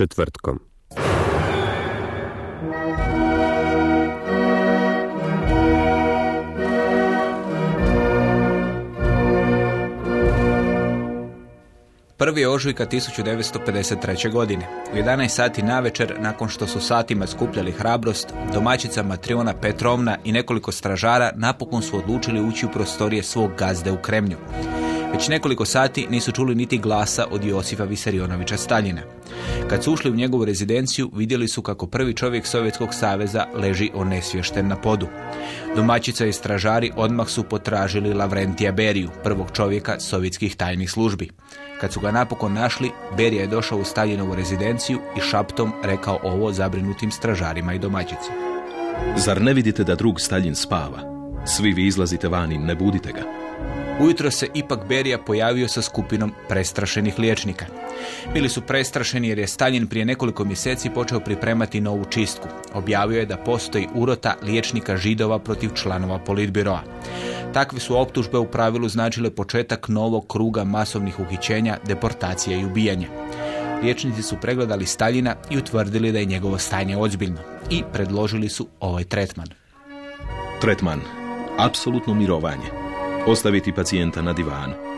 Četvrtkom. Prvi ožujka 1953. godine. U 11 sati navečer, nakon što su satima skupljali hrabrost, domaćica Matriona Petrovna i nekoliko stražara napokon su odlučili ući u prostorije svog gazde u Kremlju. Već nekoliko sati nisu čuli niti glasa od Josifa Visarionovića Staljina. Kad su ušli u njegovu rezidenciju, vidjeli su kako prvi čovjek Sovjetskog saveza leži onesvješten na podu. Domaćica i stražari odmah su potražili Lavrentija Beriju, prvog čovjeka sovjetskih tajnih službi. Kad su ga napokon našli, Berija je došao u Staljinovu rezidenciju i šaptom rekao ovo zabrinutim stražarima i domaćici. Zar ne vidite da drug Stalin spava? Svi vi izlazite vani, ne budite ga. Ujutro se ipak Berija pojavio sa skupinom prestrašenih liječnika. Bili su prestrašeni jer je Stalin prije nekoliko mjeseci počeo pripremati novu čistku. Objavio je da postoji urota liječnika židova protiv članova politbiroa. Takve su optužbe u pravilu značile početak novog kruga masovnih uhićenja, deportacija i ubijanja. Liječnici su pregledali Staljina i utvrdili da je njegovo stanje ozbiljno i predložili su ovaj tretman. Tretman. Apsolutno mirovanje. Ostaviti pacijenta na divanu.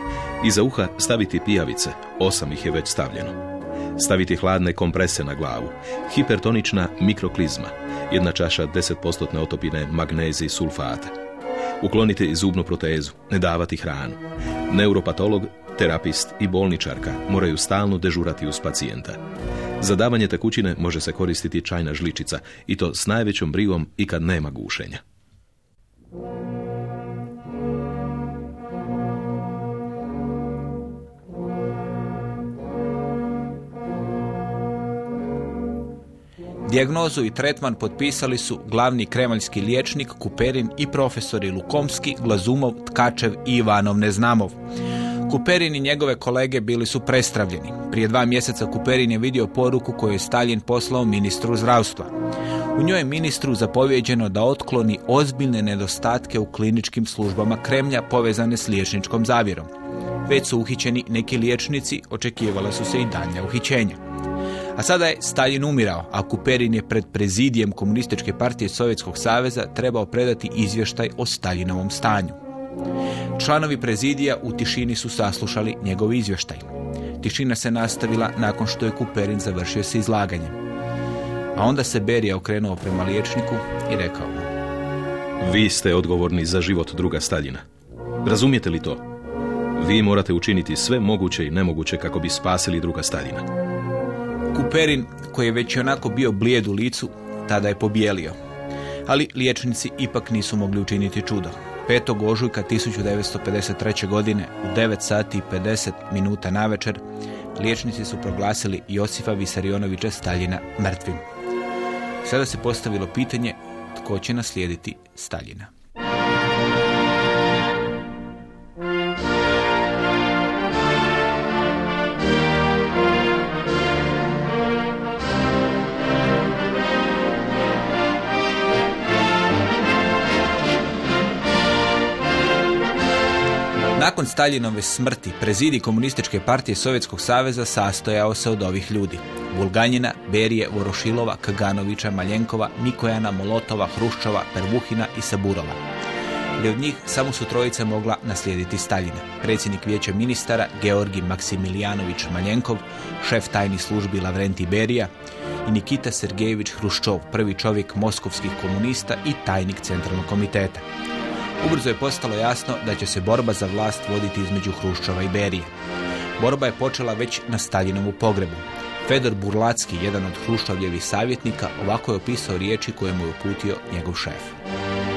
Iza uha staviti pijavice, osam ih je već stavljeno. Staviti hladne komprese na glavu. Hipertonična mikroklizma. Jedna čaša 10% otopine magnezij sulfata. Ukloniti zubnu protezu, ne davati hranu. Neuropatolog, terapist i bolničarka moraju stalno dežurati uz pacijenta. Za davanje tekućine može se koristiti čajna žličica i to s najvećom brigom i kad nema gušenja. Dijagnozu i tretman potpisali su glavni kremaljski liječnik Kuperin i profesori Lukomski, Glazumov, Tkačev i Ivanov Neznamov. Kuperin i njegove kolege bili su prestravljeni. Prije dva mjeseca Kuperin je vidio poruku koju je Stalin poslao ministru zdravstva. U njoj je ministru zapovjeđeno da otkloni ozbiljne nedostatke u kliničkim službama Kremlja povezane s liječničkom zavjerom. Već su uhićeni neki liječnici, očekivala su se i danja uhićenja. A sada je Stalin umirao, a Kuperin je pred prezidijem Komunističke partije Sovjetskog saveza trebao predati izvještaj o Stalinovom stanju. Članovi prezidija u tišini su saslušali njegov izvještaj. Tišina se nastavila nakon što je Kuperin završio se izlaganjem. A onda se Berija okrenuo prema liječniku i rekao mu Vi ste odgovorni za život druga Staljina. Razumijete li to? Vi morate učiniti sve moguće i nemoguće kako bi spasili druga Staljina. Kuperin, koji je već onako bio blijed u licu, tada je pobijelio. Ali liječnici ipak nisu mogli učiniti čudo. 5. ožujka 1953. godine u 9 sati i 50 minuta na večer liječnici su proglasili Josifa Visarionovića Staljina mrtvim. Sada se postavilo pitanje tko će naslijediti Staljina. Nakon Staljinove smrti, prezidi komunističke partije Sovjetskog saveza sastojao se od ovih ljudi. Vulganjina, Berije, Vorošilova, Kaganovića, Maljenkova, Mikojana, Molotova, Hruščova, Pervuhina i Saburova. Ali od njih samo su trojica mogla naslijediti Staljina. Predsjednik vijeća ministara Georgi Maksimilijanović Maljenkov, šef tajnih službi Lavrenti Berija i Nikita Sergejević Hruščov, prvi čovjek moskovskih komunista i tajnik centralnog komiteta. Ubrzo je postalo jasno da će se borba za vlast voditi između Hruščova i Berije. Borba je počela već na Staljinovu pogrebu. Fedor Burlacki, jedan od Hruščovljevih savjetnika, ovako je opisao riječi koje mu je uputio njegov šef.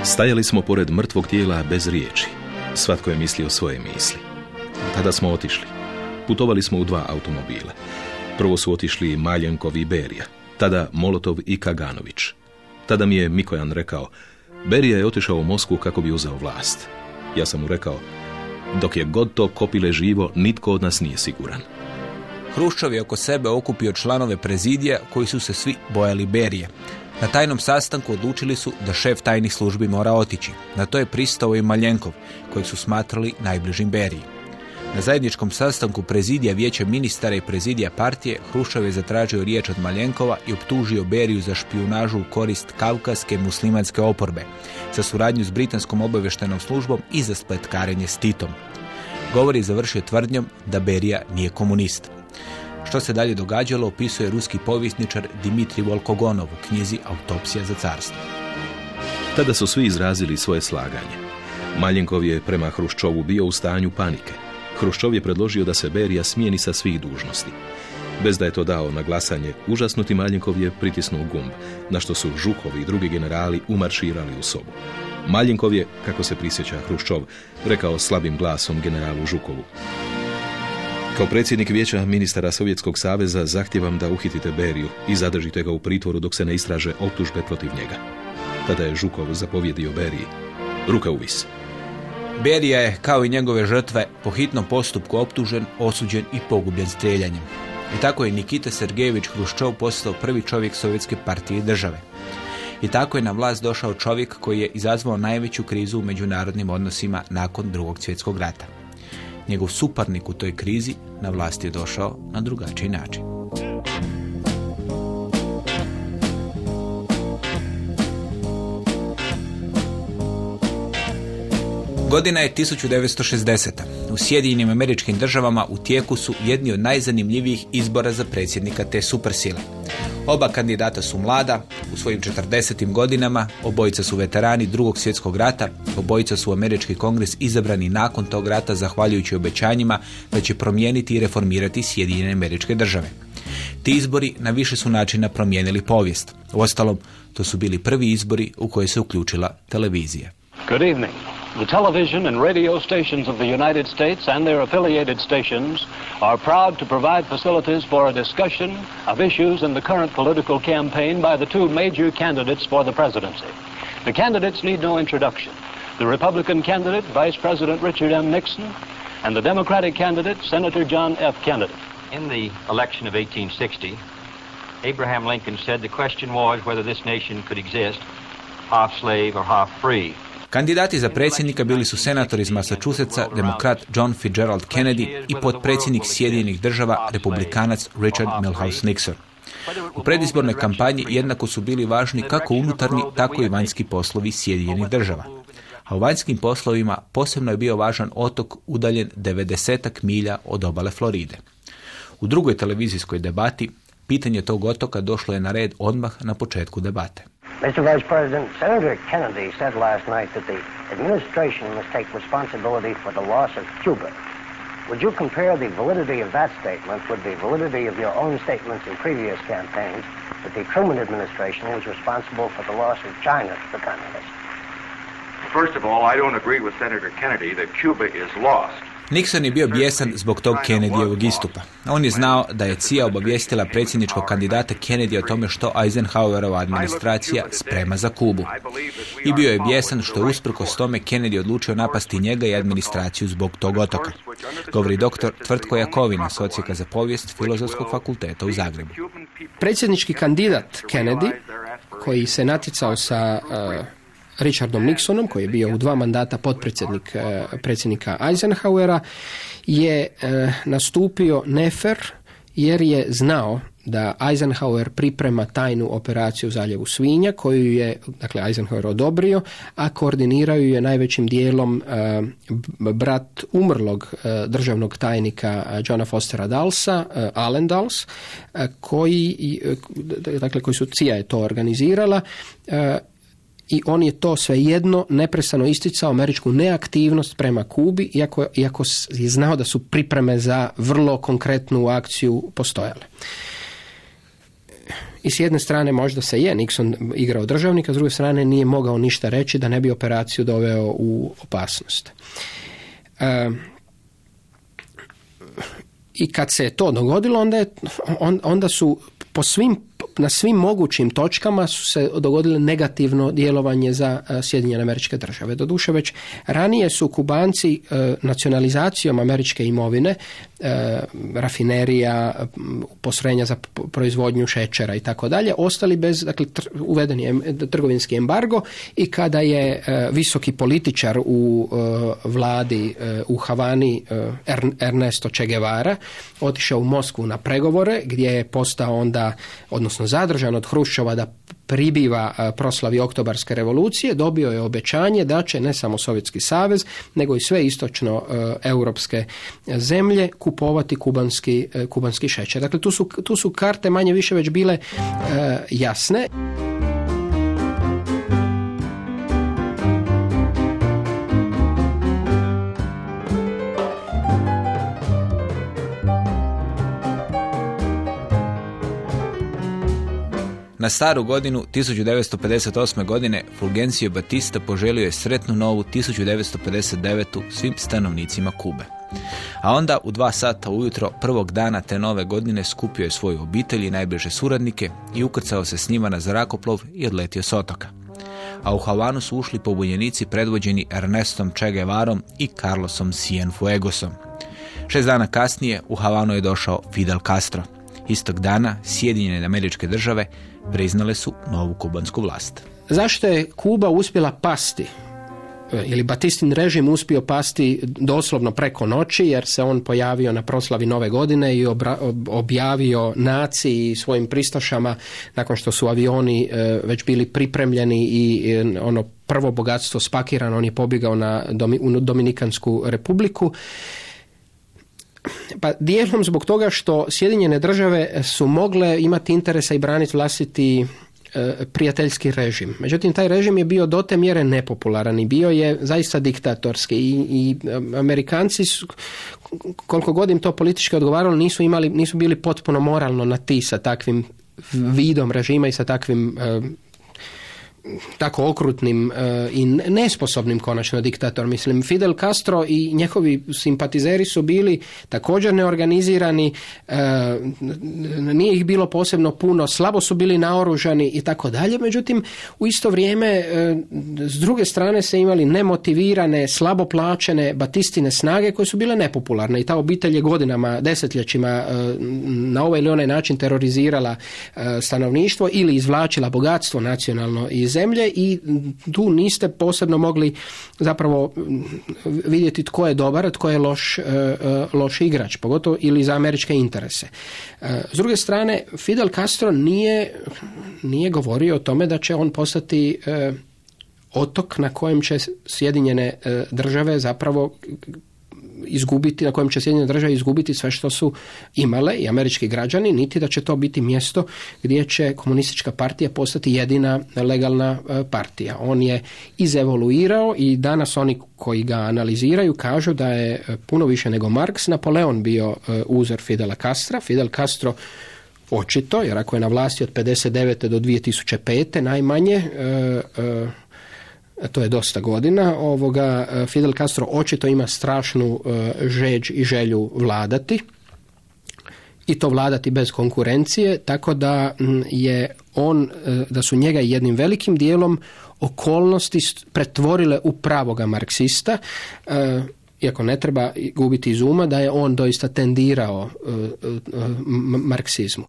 Stajali smo pored mrtvog tijela bez riječi. Svatko je mislio svoje misli. Tada smo otišli. Putovali smo u dva automobila. Prvo su otišli Maljenkov i Berija, tada Molotov i Kaganović. Tada mi je Mikojan rekao, Berija je otišao u Moskvu kako bi uzeo vlast. Ja sam mu rekao, dok je god to kopile živo, nitko od nas nije siguran. Hruščov je oko sebe okupio članove prezidija koji su se svi bojali Berije. Na tajnom sastanku odlučili su da šef tajnih službi mora otići. Na to je pristao i Maljenkov, kojeg su smatrali najbližim Beriji. Na zajedničkom sastanku prezidija vijeća ministara i prezidija partije Hruščov je zatražio riječ od Maljenkova i optužio Beriju za špijunažu u korist kavkaske muslimanske oporbe, za suradnju s britanskom obavještajnom službom i za spletkarenje s Titom. Govor je završio tvrdnjom da Berija nije komunist. Što se dalje događalo opisuje ruski povjesničar Dimitri Volkogonov u knjizi Autopsija za carstvo. Tada su svi izrazili svoje slaganje. Maljenkov je prema Hruščovu bio u stanju panike. Hruščov je predložio da se Berija smijeni sa svih dužnosti. Bez da je to dao na glasanje, užasnuti Maljenkov je pritisnuo gumb, na što su Žukovi i drugi generali umarširali u sobu. Maljenkov je, kako se prisjeća Hruščov, rekao slabim glasom generalu Žukovu. Kao predsjednik vijeća ministara Sovjetskog saveza zahtijevam da uhitite Beriju i zadržite ga u pritvoru dok se ne istraže optužbe protiv njega. Tada je Žukov zapovjedio Beriji. Ruka u. Berija je, kao i njegove žrtve, po hitnom postupku optužen, osuđen i pogubljen streljanjem. I tako je Nikita Sergejević Hruščov postao prvi čovjek Sovjetske partije države. I tako je na vlast došao čovjek koji je izazvao najveću krizu u međunarodnim odnosima nakon drugog svjetskog rata. Njegov suparnik u toj krizi na vlast je došao na drugačiji način. Godina je 1960. U Sjedinjenim američkim državama u tijeku su jedni od najzanimljivijih izbora za predsjednika te supersile. Oba kandidata su mlada, u svojim 40. godinama, obojica su veterani drugog svjetskog rata, obojica su u američki kongres izabrani nakon tog rata zahvaljujući obećanjima da će promijeniti i reformirati Sjedinjene američke države. Ti izbori na više su načina promijenili povijest. Uostalom, to su bili prvi izbori u koje se uključila televizija. Good evening. The television and radio stations of the United States and their affiliated stations are proud to provide facilities for a discussion of issues in the current political campaign by the two major candidates for the presidency. The candidates need no introduction. The Republican candidate, Vice President Richard M. Nixon, and the Democratic candidate, Senator John F. Kennedy. In the election of 1860, Abraham Lincoln said the question was whether this nation could exist half slave or half free. Kandidati za predsjednika bili su senator iz Massachusettsa, demokrat John Fitzgerald Kennedy i potpredsjednik Sjedinjenih država, republikanac Richard Milhouse Nixon. U predizbornoj kampanji jednako su bili važni kako unutarnji, tako i vanjski poslovi Sjedinjenih država. A u vanjskim poslovima posebno je bio važan otok udaljen 90 milja od obale Floride. U drugoj televizijskoj debati pitanje tog otoka došlo je na red odmah na početku debate. Mr. Vice President, Senator Kennedy said last night that the administration must take responsibility for the loss of Cuba. Would you compare the validity of that statement with the validity of your own statements in previous campaigns that the Truman administration was responsible for the loss of China to the communists? First of all, I don't agree with Senator Kennedy that Cuba is lost. Nixon je bio bijesan zbog tog Kennedyjevog istupa. On je znao da je CIA obavijestila predsjedničkog kandidata Kennedy o tome što Eisenhowerova administracija sprema za Kubu. I bio je bijesan što usprkos tome Kennedy odlučio napasti njega i administraciju zbog tog otoka. Govori doktor Tvrtko Jakovina, socijaka za povijest Filozofskog fakulteta u Zagrebu. Predsjednički kandidat Kennedy, koji se natjecao sa Richardom Nixonom, koji je bio u dva mandata potpredsjednik eh, predsjednika Eisenhowera, je eh, nastupio nefer jer je znao da Eisenhower priprema tajnu operaciju u zaljevu Svinja koju je dakle Eisenhower odobrio, a koordiniraju je najvećim dijelom e, brat umrlog e, državnog tajnika Johna Fostera Dalsa, Allen Dals, koji dakle koji su CIA je to organizirala i on je to svejedno neprestano isticao američku neaktivnost prema Kubi, iako, iako je znao da su pripreme za vrlo konkretnu akciju postojale. I s jedne strane možda se je Nixon igrao državnika, s druge strane nije mogao ništa reći da ne bi operaciju doveo u opasnost. E, I kad se je to dogodilo, onda, je, onda su po svim na svim mogućim točkama su se dogodile negativno djelovanje za e, Sjedinjene američke države. Doduše već ranije su Kubanci e, nacionalizacijom američke imovine, e, rafinerija, postrojenja za proizvodnju šećera i tako dalje, ostali bez, dakle, uveden je trgovinski embargo i kada je visoki političar u vladi u Havani Ernesto Che Guevara otišao u Moskvu na pregovore gdje je postao onda, odnosno zadržan od Hruščova da pribiva proslavi oktobarske revolucije, dobio je obećanje da će ne samo Sovjetski savez, nego i sve istočno europske zemlje kupovati kubanski, kubanski šećer. Dakle, tu su, tu su karte manje više već bile jasne. Na staru godinu 1958. godine Fulgencio Batista poželio je sretnu novu 1959. svim stanovnicima Kube. A onda u dva sata ujutro prvog dana te nove godine skupio je svoju obitelj i najbliže suradnike i ukrcao se s njima na zrakoplov i odletio s otoka. A u Havanu su ušli pobunjenici predvođeni Ernestom Che i Carlosom Cienfuegosom. Šest dana kasnije u Havanu je došao Fidel Castro. Istog dana Sjedinjene američke države priznale su novu kubansku vlast. Zašto je Kuba uspjela pasti? E, ili Batistin režim uspio pasti doslovno preko noći jer se on pojavio na proslavi nove godine i objavio naciji svojim pristašama nakon što su avioni e, već bili pripremljeni i e, ono prvo bogatstvo spakirano on je pobjegao na Dominikansku republiku pa dijelom zbog toga što Sjedinjene države su mogle imati interesa i braniti vlastiti e, prijateljski režim. Međutim, taj režim je bio do te mjere nepopularan i bio je zaista diktatorski i, i Amerikanci su, koliko god im to politički odgovaralo, nisu, imali, nisu bili potpuno moralno na ti sa takvim vidom režima i sa takvim e, tako okrutnim e, i nesposobnim konačno diktator. Mislim, Fidel Castro i njegovi simpatizeri su bili također neorganizirani, e, nije ih bilo posebno puno, slabo su bili naoružani i tako dalje. Međutim, u isto vrijeme e, s druge strane se imali nemotivirane, slabo plaćene batistine snage koje su bile nepopularne i ta obitelj je godinama, desetljećima na ovaj ili onaj način terorizirala stanovništvo ili izvlačila bogatstvo nacionalno iz zemlje i tu niste posebno mogli zapravo vidjeti tko je dobar, tko je loš, e, e, loš igrač, pogotovo ili za američke interese. E, s druge strane, Fidel Castro nije, nije govorio o tome da će on postati otok na kojem će Sjedinjene države zapravo izgubiti, na kojem će Sjedinjene države izgubiti sve što su imale i američki građani, niti da će to biti mjesto gdje će komunistička partija postati jedina legalna e, partija. On je izevoluirao i danas oni koji ga analiziraju kažu da je e, puno više nego Marks Napoleon bio e, uzor Fidela Castra. Fidel Castro očito, jer ako je na vlasti od 59. do 2005. najmanje, to je dosta godina, ovoga e, Fidel Castro očito ima strašnu e, žeđ i želju vladati i to vladati bez konkurencije, tako da je on, e, da su njega jednim velikim dijelom okolnosti pretvorile u pravoga marksista, iako ne treba gubiti iz uma da je on doista tendirao marksizmu.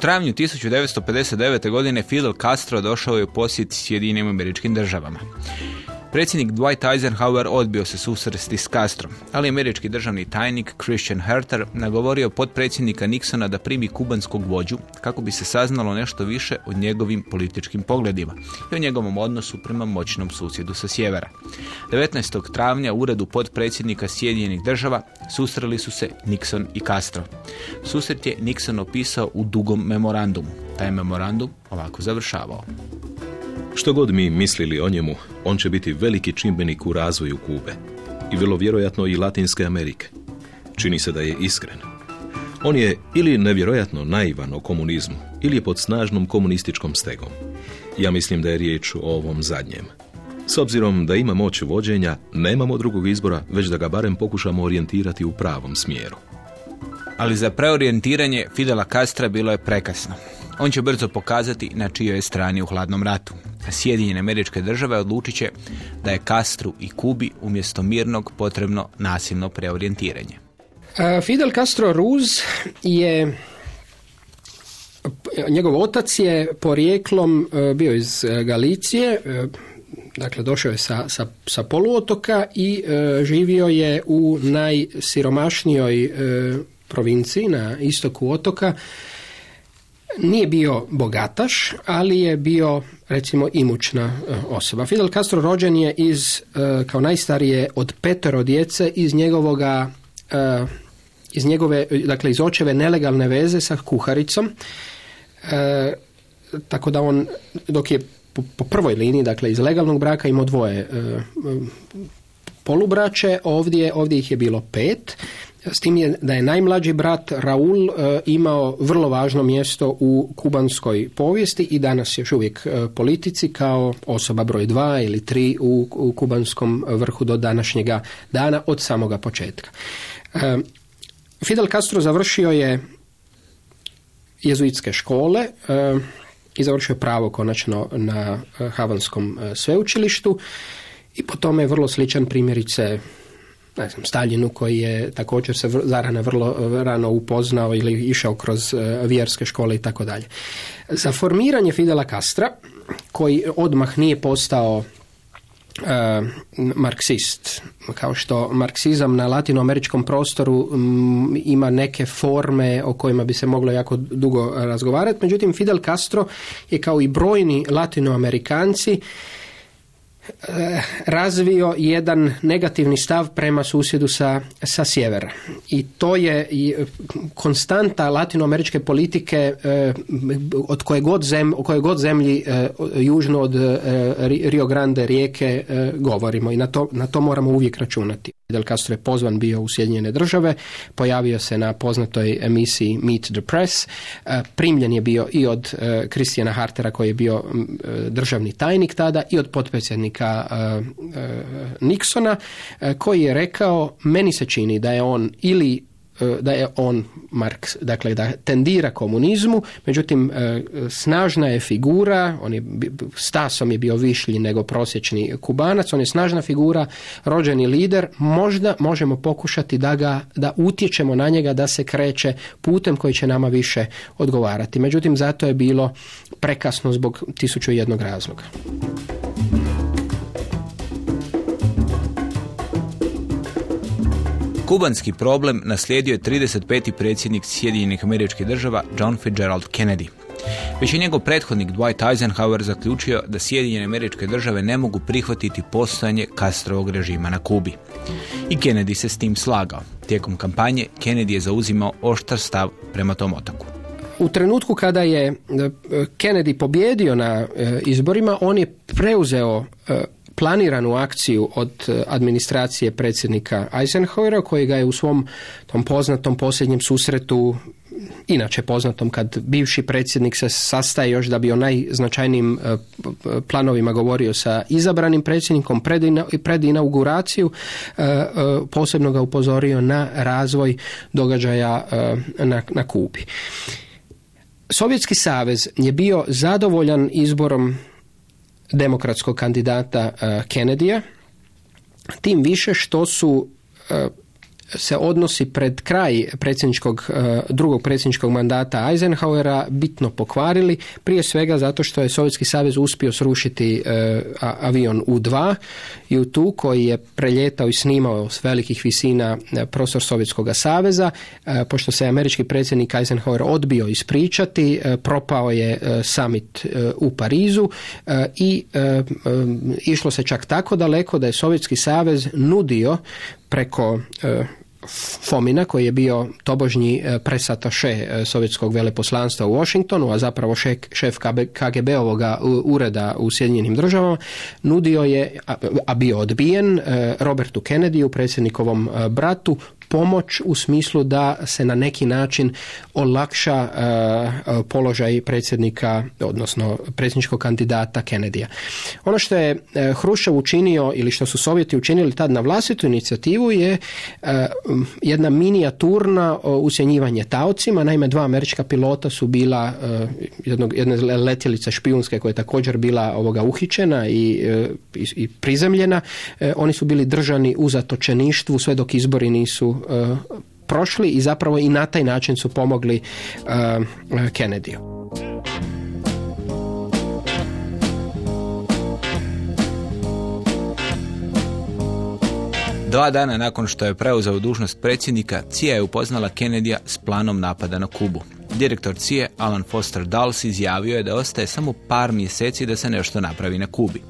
Travnju 1959. godine Fidel Castro došao je u posjet Sjedinim američkim državama. Predsjednik Dwight Eisenhower odbio se susresti s Castrom, ali američki državni tajnik Christian Herter nagovorio potpredsjednika Nixona da primi kubanskog vođu kako bi se saznalo nešto više o njegovim političkim pogledima i o njegovom odnosu prema moćnom susjedu sa sjevera. 19. travnja u uredu potpredsjednika Sjedinjenih država susreli su se Nixon i Castro. Susret je Nixon opisao u dugom memorandumu. Taj memorandum ovako završavao. Što god mi mislili o njemu, on će biti veliki čimbenik u razvoju Kube i vrlo vjerojatno i Latinske Amerike. Čini se da je iskren. On je ili nevjerojatno naivan o komunizmu, ili je pod snažnom komunističkom stegom. Ja mislim da je riječ o ovom zadnjem. S obzirom da ima moć vođenja, nemamo drugog izbora, već da ga barem pokušamo orijentirati u pravom smjeru. Ali za preorijentiranje Fidela Castra bilo je prekasno. On će brzo pokazati na čijoj je strani u hladnom ratu. Sjedinjene američke države odlučit će da je Castru i Kubi umjesto mirnog potrebno nasilno preorijentiranje. Fidel Castro Ruz je njegov otac je porijeklom e, bio iz e, Galicije, e, dakle došao je sa, sa, sa poluotoka i živio je u najsiromašnijoj provinciji na istoku otoka nije bio bogataš, ali je bio recimo imućna e, osoba. Fidel Castro rođen je iz, e, kao najstarije od petero djece iz njegovoga e, iz njegove, dakle iz očeve nelegalne veze sa kuharicom. tako da on, dok je po, prvoj liniji, dakle iz legalnog braka imao dvoje polubraće, ovdje, ovdje ih je bilo pet. S tim je da je najmlađi brat Raul e, imao vrlo važno mjesto u kubanskoj povijesti i danas još uvijek e, politici kao osoba broj dva ili tri u, kubanskom vrhu do današnjega dana od samoga početka. E, Fidel Castro završio je jezuitske škole i završio pravo konačno na Havanskom sveučilištu i po tome je vrlo sličan primjerice ne znam, Staljinu koji je također se zarana vrlo rano upoznao ili išao kroz e, vjerske škole i tako dalje. Za formiranje Fidela Castra, koji odmah nije postao Uh, marksist. Kao što marksizam na latinoameričkom prostoru ima neke forme o kojima bi se moglo jako dugo razgovarati. Međutim, Fidel Castro je kao i brojni latinoamerikanci razvio jedan negativni stav prema susjedu sa, sa sjevera. I to je konstanta latinoameričke politike eh, od koje god, zem, o kojoj god zemlji eh, južno od Rio Grande rijeke govorimo i na to, na to moramo uvijek računati. Fidel Castro je pozvan bio u Sjedinjene države, pojavio se na poznatoj emisiji Meet the Press, primljen je bio i od Kristijana Hartera koji je bio državni tajnik tada i od potpredsjednika Nixona koji je rekao meni se čini da je on ili E, da je on Marks, dakle da tendira komunizmu, međutim e, snažna je figura, on je stasom je bio višlji nego prosječni kubanac, on je snažna figura, rođeni lider, možda možemo pokušati da ga, da utječemo na njega da se kreće putem koji će nama više odgovarati. Međutim, zato je bilo prekasno zbog tisuću jednog razloga. Kubanski problem naslijedio je 35. predsjednik Sjedinjenih američkih država John Fitzgerald Kennedy. Već je njegov prethodnik Dwight Eisenhower zaključio da Sjedinjene američke države ne mogu prihvatiti postojanje Castrovog režima na Kubi. I Kennedy se s tim slagao. Tijekom kampanje Kennedy je zauzimao oštar stav prema tom otaku. U trenutku kada je e, Kennedy pobjedio na e, izborima, on je preuzeo e, planiranu akciju od e, administracije predsjednika Eisenhowera koji ga je u svom tom poznatom posljednjem susretu inače poznatom kad bivši predsjednik se sastaje još da bi o najznačajnijim e, planovima govorio sa izabranim predsjednikom pred inauguraciju e, posebno ga upozorio na razvoj događaja na, na Kubi. Sovjetski savez je bio zadovoljan izborom demokratskog kandidata uh, Kennedyja, tim više što su uh, se odnosi pred kraj predsjedničkog, e, drugog predsjedničkog mandata Eisenhowera bitno pokvarili, prije svega zato što je Sovjetski savez uspio srušiti e, avion U-2 i U-2 koji je preljetao i snimao s velikih visina prostor Sovjetskog saveza, pošto se američki predsjednik Eisenhower odbio ispričati, propao je summit u Parizu i išlo se čak tako daleko da je Sovjetski savez nudio preko e, Fomina koji je bio tobožnji e, presataše e, sovjetskog veleposlanstva u Washingtonu, a zapravo šef KGB-ovoga ureda u Sjedinjenim državama, nudio je, a bio odbijen, Robertu Kennedyu, predsjednikovom bratu, pomoć u smislu da se na neki način olakša e, e, položaj predsjednika, odnosno predsjedničkog kandidata Kennedyja. Ono što je e, Hruščov učinio ili što su Sovjeti učinili tad na vlastitu inicijativu je jedna minijaturna usjenjivanje taocima. Naime, dva američka pilota su bila jednog, jedne letjelice špijunske koja je također bila ovoga uhićena i, i, i prizemljena. Oni su bili držani u zatočeništvu sve dok izbori nisu prošli i zapravo i na taj način su pomogli e, Kennedy. Dva dana nakon što je preuzeo dužnost predsjednika, CIA je upoznala Kennedya s planom napada na Kubu. Direktor CIA, Alan Foster Dulles, izjavio je da ostaje samo par mjeseci da se nešto napravi na Kubi.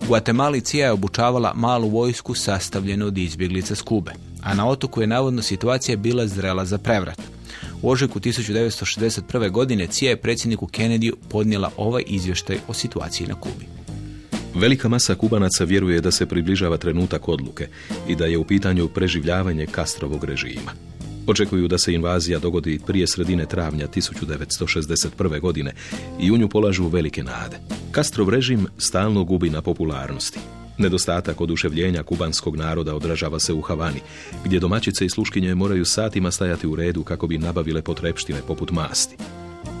U Guatemala CIA je obučavala malu vojsku sastavljenu od izbjeglica s Kube a na otoku je navodno situacija bila zrela za prevrat. U ožujku 1961. godine CIA je predsjedniku Kennedy podnijela ovaj izvještaj o situaciji na Kubi. Velika masa kubanaca vjeruje da se približava trenutak odluke i da je u pitanju preživljavanje Kastrovog režima. Očekuju da se invazija dogodi prije sredine travnja 1961. godine i u nju polažu velike nade. Kastrov režim stalno gubi na popularnosti. Nedostatak oduševljenja kubanskog naroda odražava se u Havani, gdje domaćice i sluškinje moraju satima stajati u redu kako bi nabavile potrepštine poput masti.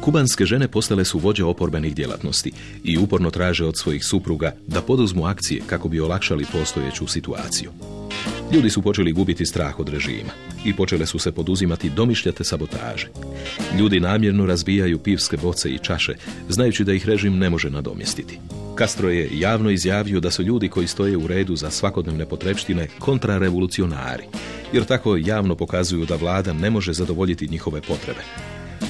Kubanske žene postale su vođe oporbenih djelatnosti i uporno traže od svojih supruga da poduzmu akcije kako bi olakšali postojeću situaciju. Ljudi su počeli gubiti strah od režima i počele su se poduzimati domišljate sabotaže. Ljudi namjerno razbijaju pivske boce i čaše, znajući da ih režim ne može nadomjestiti. Castro je javno izjavio da su ljudi koji stoje u redu za svakodnevne potrebštine kontrarevolucionari, jer tako javno pokazuju da vlada ne može zadovoljiti njihove potrebe.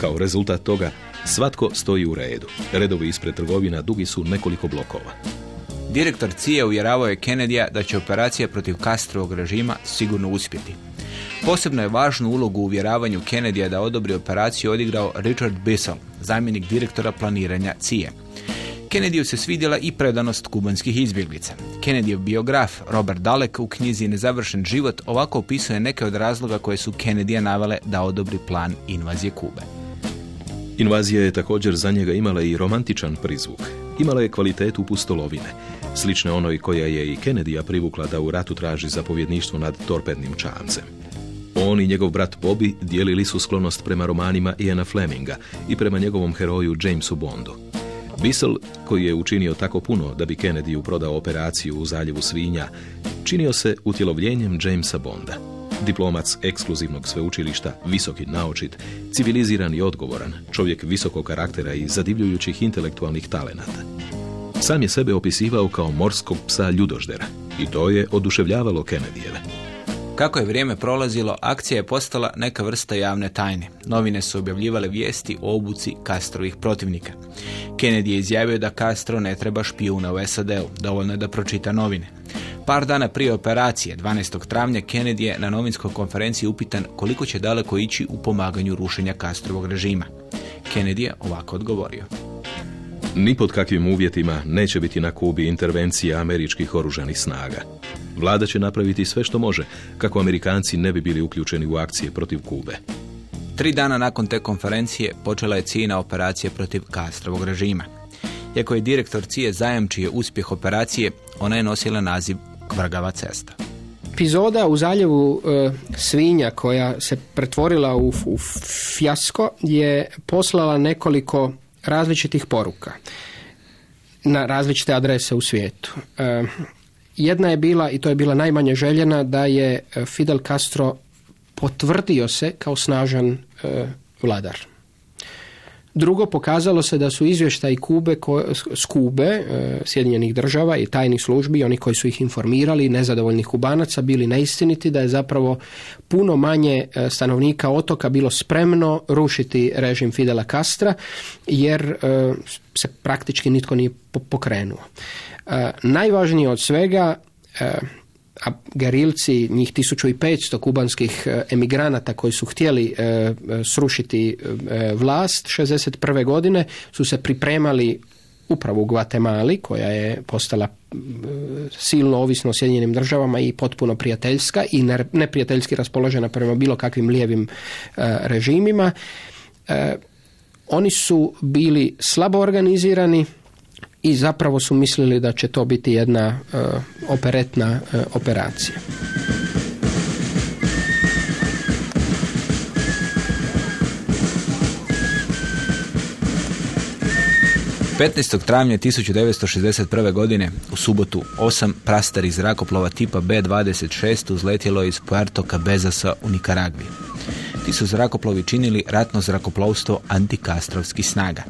Kao rezultat toga, svatko stoji u redu. Redovi ispred trgovina dugi su nekoliko blokova. Direktor CIA uvjeravao je Kennedya da će operacija protiv Castrovog režima sigurno uspjeti. Posebno je važnu ulogu u uvjeravanju Kennedyja da odobri operaciju odigrao Richard Bissell, zamjenik direktora planiranja CIA. Kennedyu se svidjela i predanost kubanskih izbjeglica. Kennedyjev biograf Robert Dalek u knjizi Nezavršen život ovako opisuje neke od razloga koje su Kennedyja navale da odobri plan invazije Kube. Invazija je također za njega imala i romantičan prizvuk. Imala je kvalitetu pustolovine, slične onoj koja je i Kennedyja privukla da u ratu traži zapovjedništvo nad torpednim čamcem. On i njegov brat Bobby dijelili su sklonost prema romanima Iana Fleminga i prema njegovom heroju Jamesu Bondu. Bissell, koji je učinio tako puno da bi Kennedy prodao operaciju u zaljevu svinja, činio se utjelovljenjem Jamesa Bonda. Diplomac ekskluzivnog sveučilišta, visoki naočit, civiliziran i odgovoran, čovjek visokog karaktera i zadivljujućih intelektualnih talenata. Sam je sebe opisivao kao morskog psa ljudoždera i to je oduševljavalo Kennedyjeve. Kako je vrijeme prolazilo, akcija je postala neka vrsta javne tajne. Novine su objavljivale vijesti o obuci Castrovih protivnika. Kennedy je izjavio da Castro ne treba špijuna u SAD-u, dovoljno je da pročita novine. Par dana prije operacije, 12. travnja, Kennedy je na novinskoj konferenciji upitan koliko će daleko ići u pomaganju rušenja Castrovog režima. Kennedy je ovako odgovorio. Ni pod kakvim uvjetima neće biti na Kubi intervencija američkih oružanih snaga. Vlada će napraviti sve što može kako Amerikanci ne bi bili uključeni u akcije protiv Kube. Tri dana nakon te konferencije počela je cijena operacija protiv Kastrovog režima. Iako je direktor Cije zajamčio uspjeh operacije, ona je nosila naziv Kvrgava cesta. Epizoda u zaljevu e, svinja koja se pretvorila u, u fijasko je poslala nekoliko različitih poruka na različite adrese u svijetu. E, jedna je bila, i to je bila najmanje željena, da je Fidel Castro potvrdio se kao snažan e, vladar. Drugo, pokazalo se da su izvještaji Kube, ko, s Kube, e, Sjedinjenih država i tajnih službi, oni koji su ih informirali, nezadovoljnih kubanaca, bili neistiniti, da je zapravo puno manje e, stanovnika otoka bilo spremno rušiti režim Fidela Castra, jer e, se praktički nitko nije pokrenuo. Najvažnije od svega, a gerilci, njih 1500 kubanskih e, emigranata koji su htjeli e, e, srušiti vlast 61. godine su se pripremali upravo u Guatemali koja je postala silno ovisno o Sjedinjenim državama i potpuno prijateljska i neprijateljski raspoložena prema bilo kakvim lijevim režimima. Oni su bili slabo organizirani, i zapravo su mislili da će to biti jedna uh, operetna uh, operacija. petnaest travnja 1961. godine u subotu osam prastarih zrakoplova tipa B-26 uzletjelo iz Puerto Cabezasa u Nikaragvi. Ti su zrakoplovi činili ratno zrakoplovstvo antikastrovskih snaga.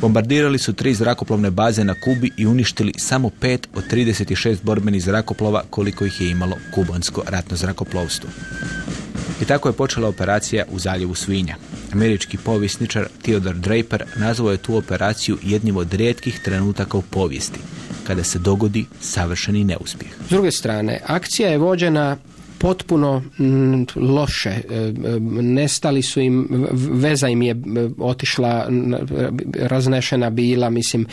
Bombardirali su tri zrakoplovne baze na Kubi i uništili samo pet od 36 borbenih zrakoplova koliko ih je imalo kubansko ratno zrakoplovstvo. I tako je počela operacija u zaljevu Svinja. Američki povisničar Theodore Draper nazvao je tu operaciju jednim od rijetkih trenutaka u povijesti, kada se dogodi savršeni neuspjeh. S druge strane, akcija je vođena potpuno mm, loše. E, e, nestali su im, veza im je e, otišla, raznešena bila, mislim,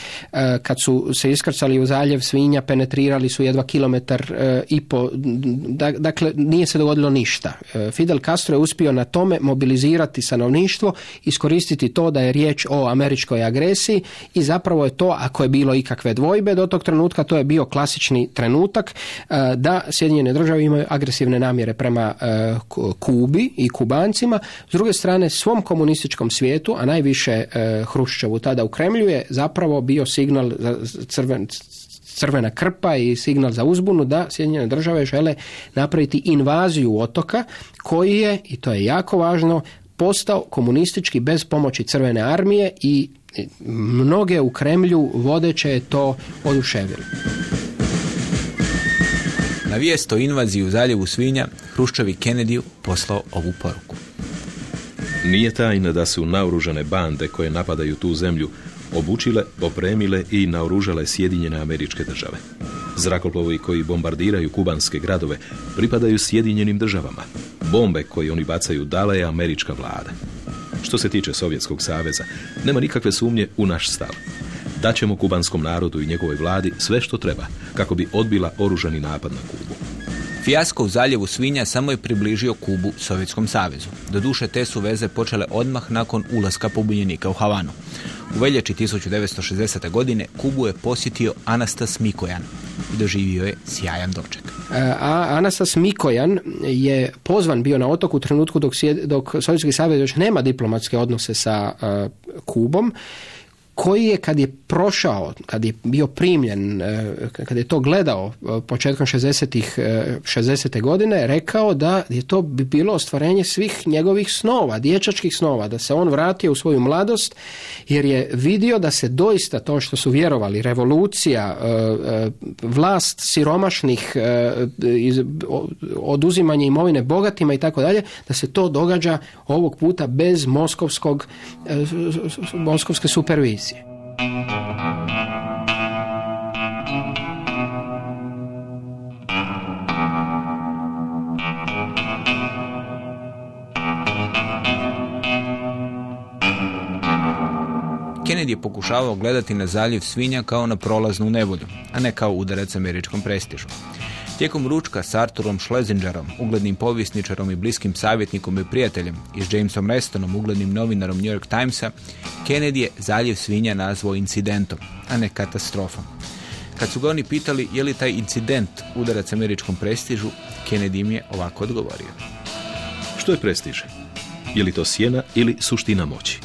kad su se iskrcali u zaljev svinja, penetrirali su jedva kilometar i po, dakle, nije se dogodilo ništa. Fidel Castro je uspio na tome mobilizirati stanovništvo, iskoristiti to da je riječ o američkoj agresiji i zapravo je to, ako je bilo ikakve dvojbe do tog trenutka, to je bio klasični trenutak da Sjedinjene države imaju agresivne namjere prema e, Kubi i Kubancima, s druge strane svom komunističkom svijetu, a najviše e, Hruščovu tada u Kremlju je zapravo bio signal za crven, crvena krpa i signal za uzbunu da Sjedinjene države žele napraviti invaziju otoka koji je, i to je jako važno, postao komunistički bez pomoći crvene armije i mnoge u Kremlju vodeće je to oduševili. Na vijest o invaziji u zaljevu svinja, Hruščovi Kennedyu poslao ovu poruku. Nije tajna da su naoružane bande koje napadaju tu zemlju obučile, opremile i naoružale Sjedinjene američke države. Zrakoplovi koji bombardiraju kubanske gradove pripadaju Sjedinjenim državama. Bombe koje oni bacaju dala je američka vlada. Što se tiče Sovjetskog saveza, nema nikakve sumnje u naš stav daćemo kubanskom narodu i njegovoj vladi sve što treba kako bi odbila oružani napad na Kubu. Fijasko u zaljevu Svinja samo je približio Kubu Sovjetskom savezu. Doduše te su veze počele odmah nakon ulaska pobunjenika u Havanu. U veljači 1960. godine Kubu je posjetio Anastas Mikojan i doživio je sjajan doček. E, a Anastas Mikojan je pozvan bio na otok u trenutku dok, dok Sovjetski savez još nema diplomatske odnose sa uh, Kubom koji je kad je prošao, kad je bio primljen, e, kad je to gledao e, početkom 60. 60. E, godine, rekao da je to bi bilo ostvarenje svih njegovih snova, dječačkih snova, da se on vratio u svoju mladost jer je vidio da se doista to što su vjerovali, revolucija, vlast siromašnih, oduzimanje imovine bogatima i tako dalje, da se to događa ovog puta bez moskovskog, moskovske supervizije. Kennedy je pokušavao gledati na zaljev svinja kao na prolaznu nevolju, a ne kao udarac američkom prestižu. Tijekom ručka s Arturom Schlesingerom, uglednim povjesničarom i bliskim savjetnikom i prijateljem, i s Jamesom Restonom, uglednim novinarom New York Timesa, Kennedy je zaljev svinja nazvao incidentom, a ne katastrofom. Kad su ga oni pitali je li taj incident udarac američkom prestižu, Kennedy im je ovako odgovorio. Što je prestiž? Je li to sjena ili suština moći?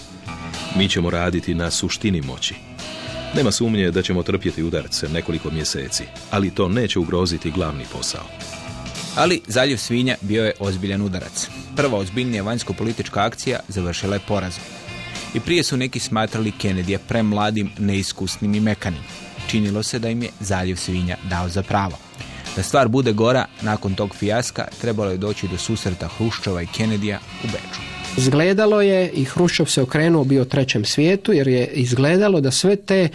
Mi ćemo raditi na suštini moći. Nema sumnje da ćemo trpjeti udarce nekoliko mjeseci, ali to neće ugroziti glavni posao. Ali zaljev svinja bio je ozbiljan udarac. prva ozbiljnija vanjsko-politička akcija završila je porazom. I prije su neki smatrali Kennedy premladim, neiskusnim i mekanim. Činilo se da im je zaljev svinja dao za pravo. Da stvar bude gora, nakon tog fijaska trebalo je doći do susreta Hruščova i Kennedyja u Beču. Izgledalo je i Hruščov se okrenuo bio trećem svijetu jer je izgledalo da sve te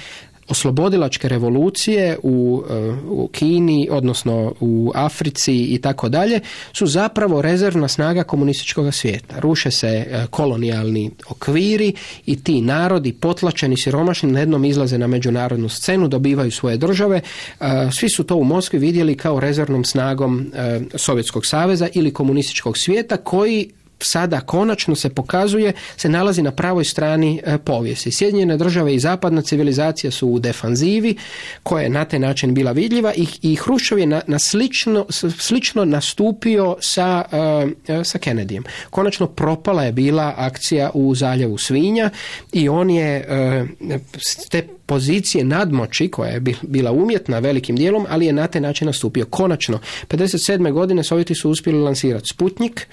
oslobodilačke revolucije u, e, u Kini, odnosno u Africi i tako dalje, su zapravo rezervna snaga komunističkog svijeta. Ruše se e, kolonijalni okviri i ti narodi potlačeni, siromašni, na jednom izlaze na međunarodnu scenu, dobivaju svoje države. E, svi su to u Moskvi vidjeli kao rezervnom snagom Sovjetskog saveza ili komunističkog svijeta koji sada konačno se pokazuje se nalazi na pravoj strani e, povijesti. Sjedinjene države i zapadna civilizacija su u defanzivi koja je na taj način bila vidljiva i, i Hruščov je na, na slično, slično nastupio sa, uh, sa Kennedyjem. Konačno propala je bila akcija u zaljevu svinja i on je uh, te pozicije nadmoći koja je bila umjetna velikim dijelom, ali je na taj način nastupio. Konačno, 57. godine Sovjeti su uspjeli lansirati Sputnik,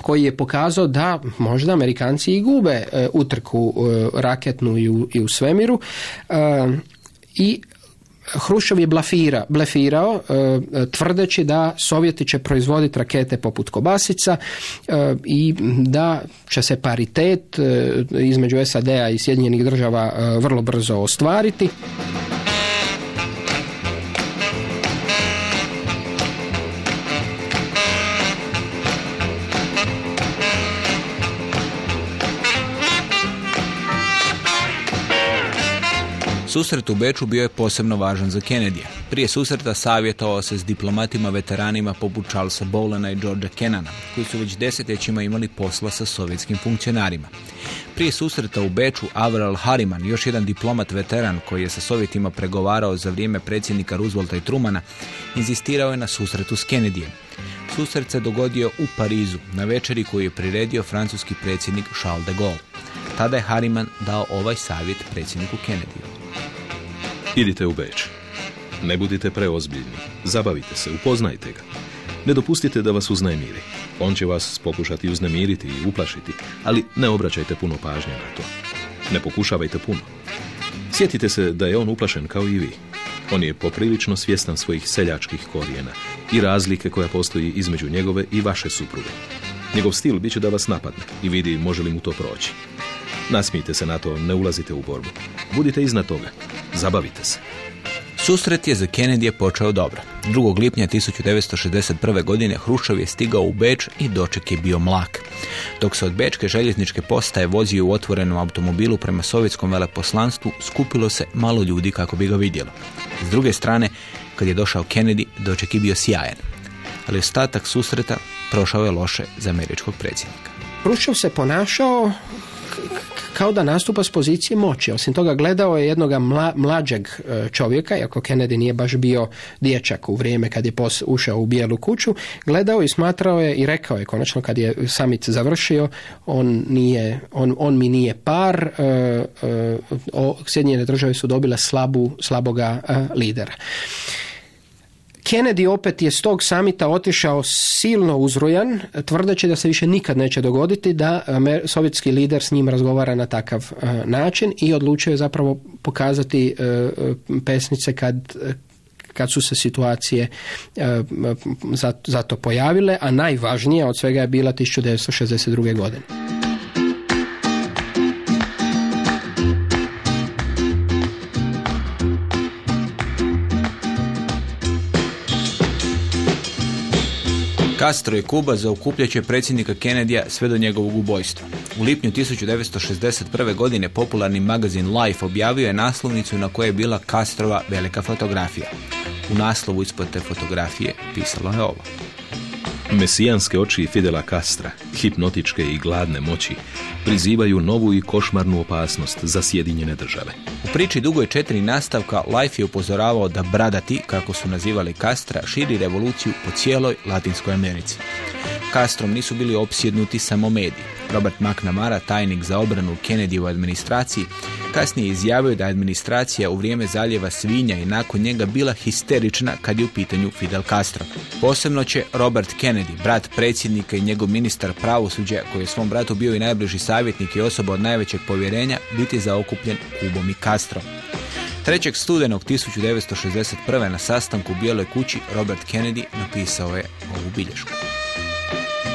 koji je pokazao da možda Amerikanci i gube e, utrku e, raketnu i u, i u svemiru e, i Hrušov je blafira, blefirao tvrdeći da Sovjeti će proizvoditi rakete poput Kobasica i da će se paritet između SAD-a i Sjedinjenih država vrlo brzo ostvariti. Susret u Beču bio je posebno važan za Kennedy. Prije susreta savjetovao se s diplomatima veteranima poput Charlesa Bolena i Georgea Kennana, koji su već desetljećima imali posla sa sovjetskim funkcionarima. Prije susreta u Beču Avril Hariman, još jedan diplomat veteran koji je sa Sovjetima pregovarao za vrijeme predsjednika Roosevelta i Trumana, inzistirao je na susretu s Kennedyjem. Susret se dogodio u Parizu, na večeri koju je priredio francuski predsjednik Charles de Gaulle. Tada je Hariman dao ovaj savjet predsjedniku Kennedyu. Idite u Beč. Ne budite preozbiljni. Zabavite se, upoznajte ga. Ne dopustite da vas uznajmiri. On će vas pokušati uznemiriti i uplašiti, ali ne obraćajte puno pažnje na to. Ne pokušavajte puno. Sjetite se da je on uplašen kao i vi. On je poprilično svjestan svojih seljačkih korijena i razlike koja postoji između njegove i vaše supruge. Njegov stil bit će da vas napadne i vidi može li mu to proći. Nasmijte se na to, ne ulazite u borbu. Budite iznad toga. Zabavite se. Susret je za Kennedy je počeo dobro. 2. lipnja 1961. godine Hrušov je stigao u Beč i doček je bio mlak. Dok se od Bečke željezničke postaje vozio u otvorenom automobilu prema sovjetskom veleposlanstvu, skupilo se malo ljudi kako bi ga vidjelo. S druge strane, kad je došao Kennedy, doček je bio sjajan. Ali ostatak susreta prošao je loše za američkog predsjednika. Hruščov se ponašao kao da nastupa s pozicije moći. Osim toga gledao je jednog mlađeg e, čovjeka, iako Kennedy nije baš bio dječak u vrijeme kad je pos, ušao u bijelu kuću, gledao i smatrao je i rekao je konačno kad je summit završio, on, nije, on, on mi nije par, uh, uh, Sjedinjene države su dobile slabu, slaboga lidera. Kennedy opet je s tog samita otišao silno uzrujan, tvrdeći da se više nikad neće dogoditi da sovjetski lider s njim razgovara na takav e, način i odlučio je zapravo pokazati e, e, pesnice kad kad su se situacije za to pojavile, a najvažnija od svega je bila 1962. godine. Castro i Kuba zaokupljaće predsjednika Kennedyja sve do njegovog ubojstva. U lipnju 1961. godine popularni magazin Life objavio je naslovnicu na kojoj je bila Castrova velika fotografija. U naslovu ispod te fotografije pisalo je ovo. Mesijanske oči Fidela Castra, hipnotičke i gladne moći, prizivaju novu i košmarnu opasnost za Sjedinjene države. U priči dugoj četiri nastavka Life je upozoravao da bradati, kako su nazivali Castra, širi revoluciju po cijeloj Latinskoj Americi. Castrom nisu bili opsjednuti samo mediji. Robert McNamara, tajnik za obranu Kennedy u administraciji, kasnije izjavio da administracija u vrijeme zaljeva svinja i nakon njega bila histerična kad je u pitanju Fidel Castro. Posebno će Robert Kennedy, brat predsjednika i njegov ministar pravosuđa, koji je svom bratu bio i najbliži savjetnik i osoba od najvećeg povjerenja, biti zaokupljen Kubom i Castro. 3. studenog 1961. na sastanku u Bijeloj kući Robert Kennedy napisao je ovu bilješku.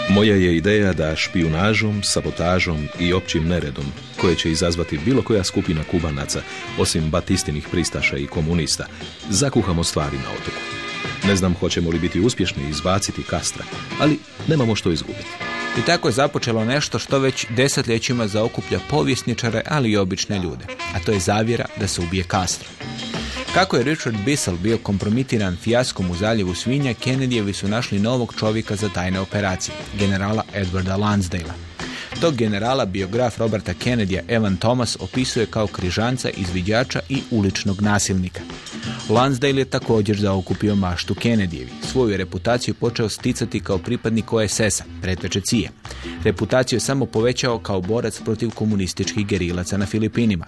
Moja je ideja da špijunažom, sabotažom i općim neredom, koje će izazvati bilo koja skupina kubanaca, osim batistinih pristaša i komunista, zakuhamo stvari na otoku. Ne znam hoćemo li biti uspješni izbaciti kastra, ali nemamo što izgubiti. I tako je započelo nešto što već desetljećima zaokuplja povjesničare, ali i obične ljude, a to je zavjera da se ubije Castro. Kako je Richard Bissell bio kompromitiran fijaskom u zaljevu svinja, Kennedyjevi su našli novog čovjeka za tajne operacije, generala Edwarda Lansdale. Tog generala biograf Roberta Kennedya Evan Thomas opisuje kao križanca, izviđača i uličnog nasilnika. Lansdale je također zaokupio maštu Kennedyjevi. Svoju reputaciju počeo sticati kao pripadnik OSS-a, pretveče Cije. Reputaciju je samo povećao kao borac protiv komunističkih gerilaca na Filipinima.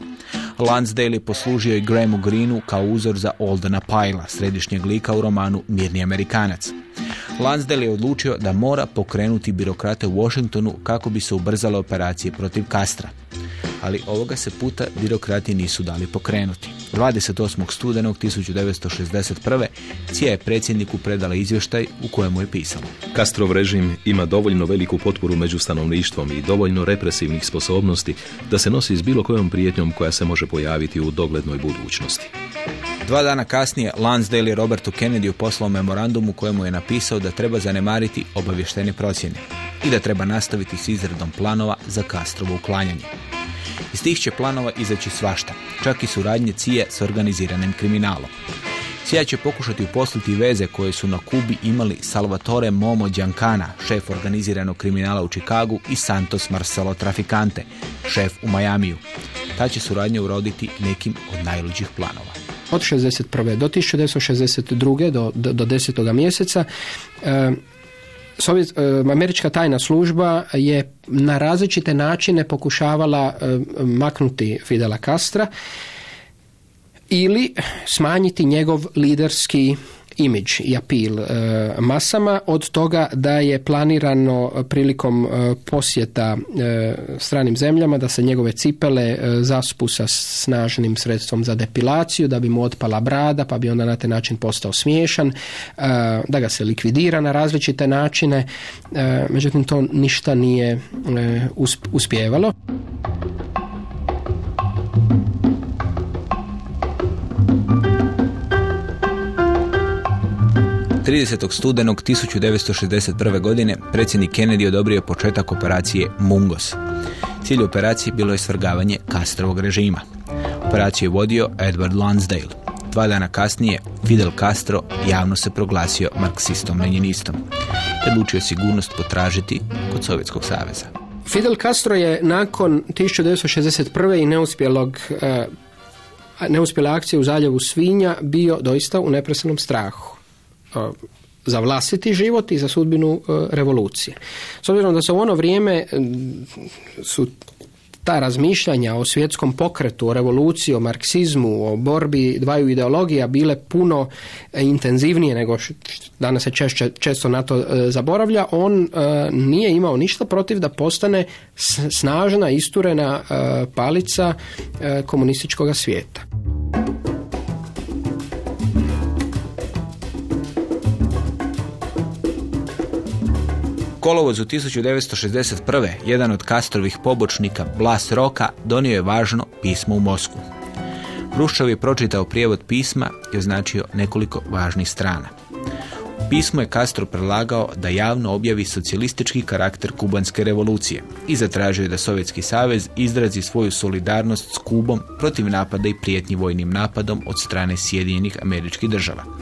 Lansdale je poslužio i Grahamu Greenu kao uzor za Oldena Pajla, središnjeg lika u romanu Mirni Amerikanac. Lansdale je odlučio da mora pokrenuti birokrate u Washingtonu kako bi se ubrzale operacije protiv Kastra. Ali ovoga se puta birokrati nisu dali pokrenuti. 28. studenog 1961. Cija je predsjedniku predala izvještaj u kojemu je pisalo. Kastrov režim ima dovoljno veliku potporu među stanovništvom i dovoljno represivnih sposobnosti da se nosi s bilo kojom prijetnjom koja se može pojaviti u doglednoj budućnosti. Dva dana kasnije Lansdale je Robertu Kennedy poslao memorandum u kojemu je napisao da treba zanemariti obavještene procjene i da treba nastaviti s izradom planova za Kastrovo uklanjanje. Iz tih će planova izaći svašta, čak i suradnje Cije s organiziranim kriminalom. Cija će pokušati uposliti veze koje su na Kubi imali Salvatore Momo Giancana, šef organiziranog kriminala u Čikagu i Santos Marcelo Traficante, šef u Majamiju. Ta će suradnja uroditi nekim od najluđih planova. Od 61. do 1962. do, do, do 10. mjeseca e, Sovjet, e, američka tajna služba je na različite načine pokušavala e, maknuti Fidela Castra ili smanjiti njegov liderski imidž i apil e, masama od toga da je planirano prilikom e, posjeta e, stranim zemljama da se njegove cipele zaspu sa snažnim sredstvom za depilaciju, da bi mu otpala brada pa bi onda na taj način postao smiješan, da ga se likvidira na različite načine, međutim to ništa nije uspjevalo. 30. studenog 1961. godine predsjednik Kennedy odobrio početak operacije Mungos. Cilj operacije bilo je svrgavanje Castrovog režima. Operaciju je vodio Edward Lansdale. Dva dana kasnije Fidel Castro javno se proglasio marksistom-lenjinistom. Odlučio sigurnost potražiti kod Sovjetskog saveza. Fidel Castro je nakon 1961. i neuspjelog eh, neuspjela akcije u zaljevu svinja bio doista u nepresanom strahu za vlastiti život i za sudbinu e, revolucije. S obzirom da se u ono vrijeme su ta razmišljanja o svjetskom pokretu, o revoluciji, o marksizmu, o borbi dvaju ideologija bile puno intenzivnije nego što danas se češće, često na to e, zaboravlja, on e, nije imao ništa protiv da postane snažna, isturena palica komunističkog svijeta. Kolovozu 1961. jedan od Kastrovih pobočnika, Blas Roka, donio je važno pismo u Moskvu. Hruščov je pročitao prijevod pisma i označio nekoliko važnih strana. U pismu je Castro predlagao da javno objavi socijalistički karakter kubanske revolucije i zatražio je da Sovjetski savez izrazi svoju solidarnost s Kubom protiv napada i prijetnji vojnim napadom od strane Sjedinjenih američkih država.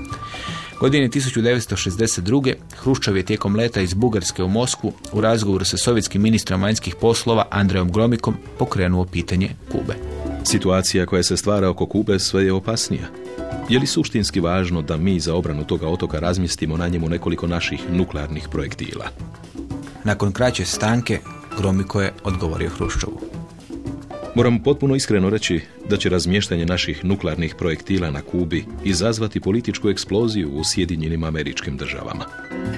Godine 1962. Hruščov je tijekom leta iz Bugarske u Moskvu u razgovoru sa sovjetskim ministrom vanjskih poslova Andrejom Gromikom pokrenuo pitanje Kube. Situacija koja se stvara oko Kube sve je opasnija. Je li suštinski važno da mi za obranu toga otoka razmjestimo na njemu nekoliko naših nuklearnih projektila? Nakon kraće stanke, Gromiko je odgovorio Hruščovu. Moram potpuno iskreno reći da će razmještanje naših nuklearnih projektila na Kubi izazvati političku eksploziju u Sjedinjenim američkim državama.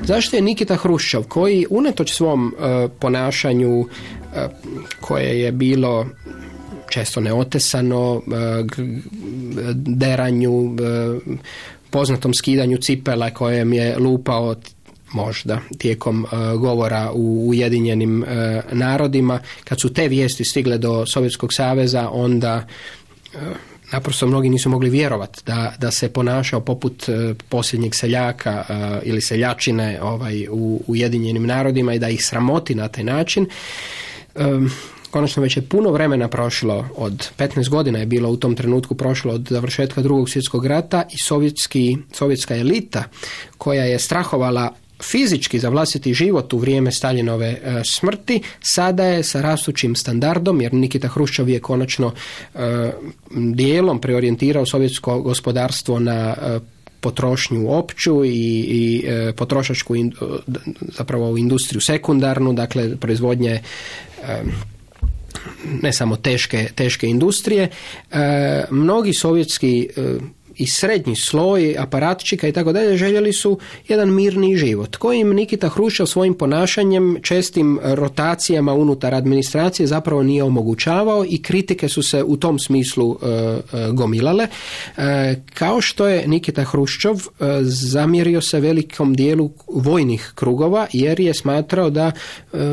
Zašto je Nikita Hruščov, koji unatoč svom e, ponašanju e, koje je bilo često neotesano, e, deranju, poznatom skidanju cipela kojem je lupao možda tijekom e, govora u Ujedinjenim e, narodima. Kad su te vijesti stigle do Sovjetskog saveza, onda e, naprosto mnogi nisu mogli vjerovati da, da se ponašao poput posljednjeg seljaka ili seljačine ovaj, u Ujedinjenim narodima i da ih sramoti na taj način. Konačno već je puno vremena prošlo, od 15 godina je bilo u tom trenutku prošlo od završetka drugog svjetskog rata i sovjetski, sovjetska elita koja je strahovala fizički za vlastiti život u vrijeme Staljinove e, smrti, sada je sa rastućim standardom, jer Nikita Hruščov je konačno e, dijelom preorijentirao sovjetsko gospodarstvo na e, potrošnju opću i, i potrošačku zapravo industriju sekundarnu, dakle proizvodnje ne samo teške, teške industrije. mnogi sovjetski i srednji sloj aparatčika i tako dalje željeli su jedan mirni život kojim Nikita Hruščov svojim ponašanjem čestim rotacijama unutar administracije zapravo nije omogućavao i kritike su se u tom smislu e, e, gomilale. E, kao što je Nikita Hruščov zamjerio se velikom dijelu vojnih krugova jer je smatrao da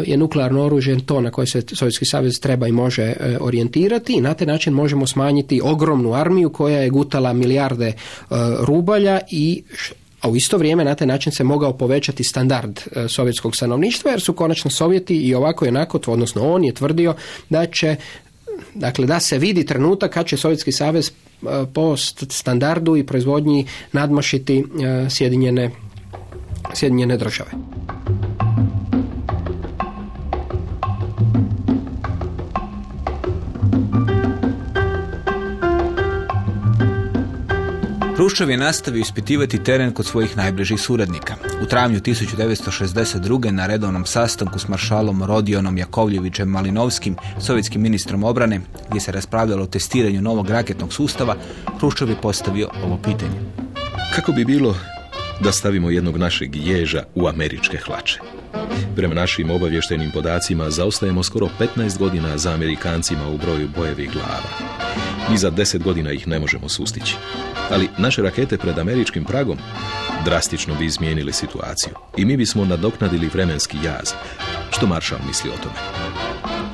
je nuklearno oružje to na koje se Sovjetski savez treba i može orijentirati i na taj način možemo smanjiti ogromnu armiju koja je gutala milijard milijarde e, rubalja i a u isto vrijeme na taj način se mogao povećati standard e, sovjetskog stanovništva jer su konačno Sovjeti i ovako i onako, odnosno on je tvrdio da će dakle da se vidi trenutak kad će Sovjetski savez e, po standardu i proizvodnji nadmašiti Sjedinjene, Sjedinjene države. Hruščov je nastavio ispitivati teren kod svojih najbližih suradnika. U travnju 1962. na redovnom sastanku s maršalom Rodionom Jakovljevićem Malinovskim, sovjetskim ministrom obrane, gdje se raspravljalo o testiranju novog raketnog sustava, Hruščov je postavio ovo pitanje. Kako bi bilo da stavimo jednog našeg ježa u američke hlače? Prema našim obavještenim podacima zaostajemo skoro 15 godina za Amerikancima u broju bojevih glava. Mi za 10 godina ih ne možemo sustići ali naše rakete pred američkim pragom drastično bi izmijenili situaciju i mi bismo nadoknadili vremenski jaz. Što Maršal misli o tome?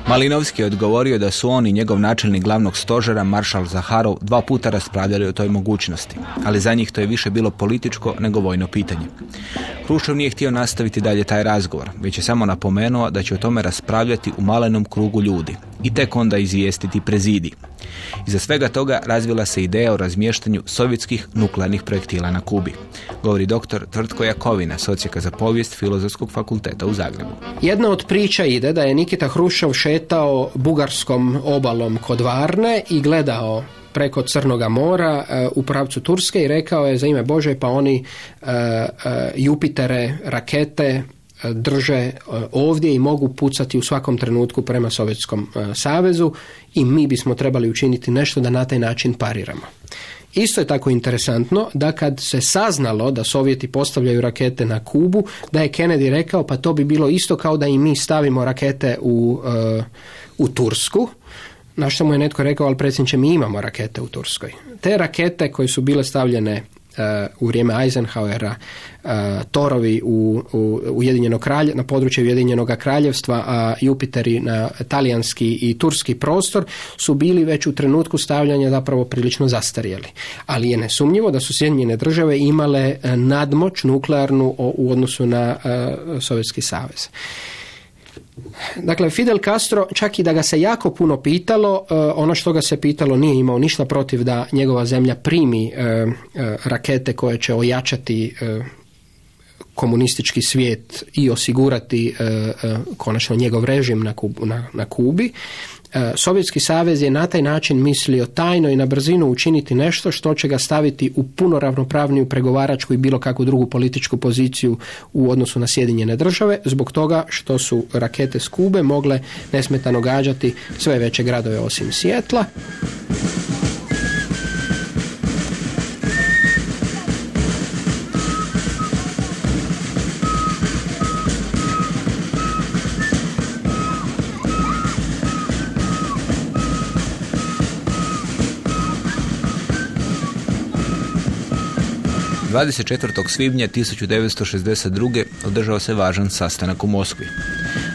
Malinovski je odgovorio da su on i njegov načelnik glavnog stožera, maršal Zaharov, dva puta raspravljali o toj mogućnosti, ali za njih to je više bilo političko nego vojno pitanje. Hruščov nije htio nastaviti dalje taj razgovor, već je samo napomenuo da će o tome raspravljati u malenom krugu ljudi i tek onda izvijestiti prezidi. Iza svega toga razvila se ideja o razmještanju sovjetskih nuklearnih projektila na Kubi. Govori doktor Tvrtko Jakovina, socijaka za povijest Filozofskog fakulteta u Zagrebu. Jedna od priča ide da je Nikita Hrušov šetao bugarskom obalom kod Varne i gledao preko Crnoga mora e, u pravcu Turske i rekao je za ime Bože pa oni e, e, Jupitere rakete drže e, ovdje i mogu pucati u svakom trenutku prema Sovjetskom e, savezu i mi bismo trebali učiniti nešto da na taj način pariramo. Isto je tako interesantno da kad se saznalo da Sovjeti postavljaju rakete na Kubu, da je Kennedy rekao pa to bi bilo isto kao da i mi stavimo rakete u, e, u Tursku, na što mu je netko rekao, ali predsjedniče, mi imamo rakete u Turskoj. Te rakete koje su bile stavljene u vrijeme Eisenhowera uh, torovi u, u Ujedinjeno kralje, na području Ujedinjenog kraljevstva, a Jupiteri na talijanski i turski prostor su bili već u trenutku stavljanja zapravo prilično zastarjeli. Ali je nesumnjivo da su Sjedinjene države imale uh, nadmoć nuklearnu u odnosu na Sovjetski savez. Dakle, Fidel Castro, čak i da ga se jako puno pitalo, e, ono što ga se pitalo nije imao ništa protiv da njegova zemlja primi e, e, rakete koje će ojačati komunistički svijet i osigurati konačno njegov režim na, Kubi. E, Sovjetski savez je na taj način mislio tajno i na brzinu učiniti nešto što će ga staviti u puno ravnopravniju pregovaračku i bilo kakvu drugu političku poziciju u odnosu na Sjedinjene države, zbog toga što su rakete s Kube mogle nesmetano gađati sve veće gradove osim Sjetla. 24. svibnja 1962. održao se važan sastanak u Moskvi.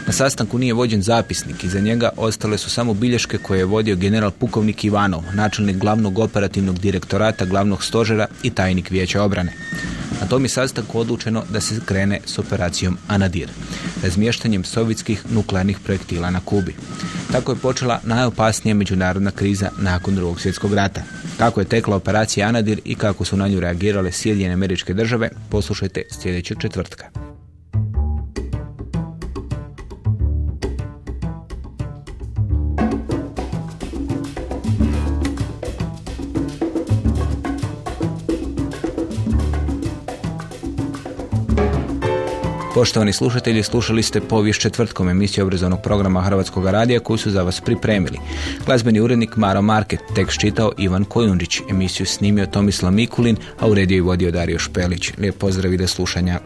Na sastanku nije vođen zapisnik, iza njega ostale su samo bilješke koje je vodio general pukovnik Ivanov, načelnik glavnog operativnog direktorata glavnog stožera i tajnik vijeća obrane. Tom je sastanku odlučeno da se krene s operacijom Anadir, razmještanjem sovjetskih nuklearnih projektila na Kubi. Tako je počela najopasnija međunarodna kriza nakon drugog svjetskog rata. Kako je tekla operacija Anadir i kako su na nju reagirale Sjedinjene američke države, poslušajte sljedećeg četvrtka. Poštovani slušatelji, slušali ste povijest četvrtkom emisiju obrazovnog programa Hrvatskog radija koju su za vas pripremili. Glazbeni urednik Maro Market, tekst čitao Ivan Kojundžić, emisiju snimio Tomislav Mikulin, a uredio i vodio Dario Špelić. Lijep pozdrav i do slušanja.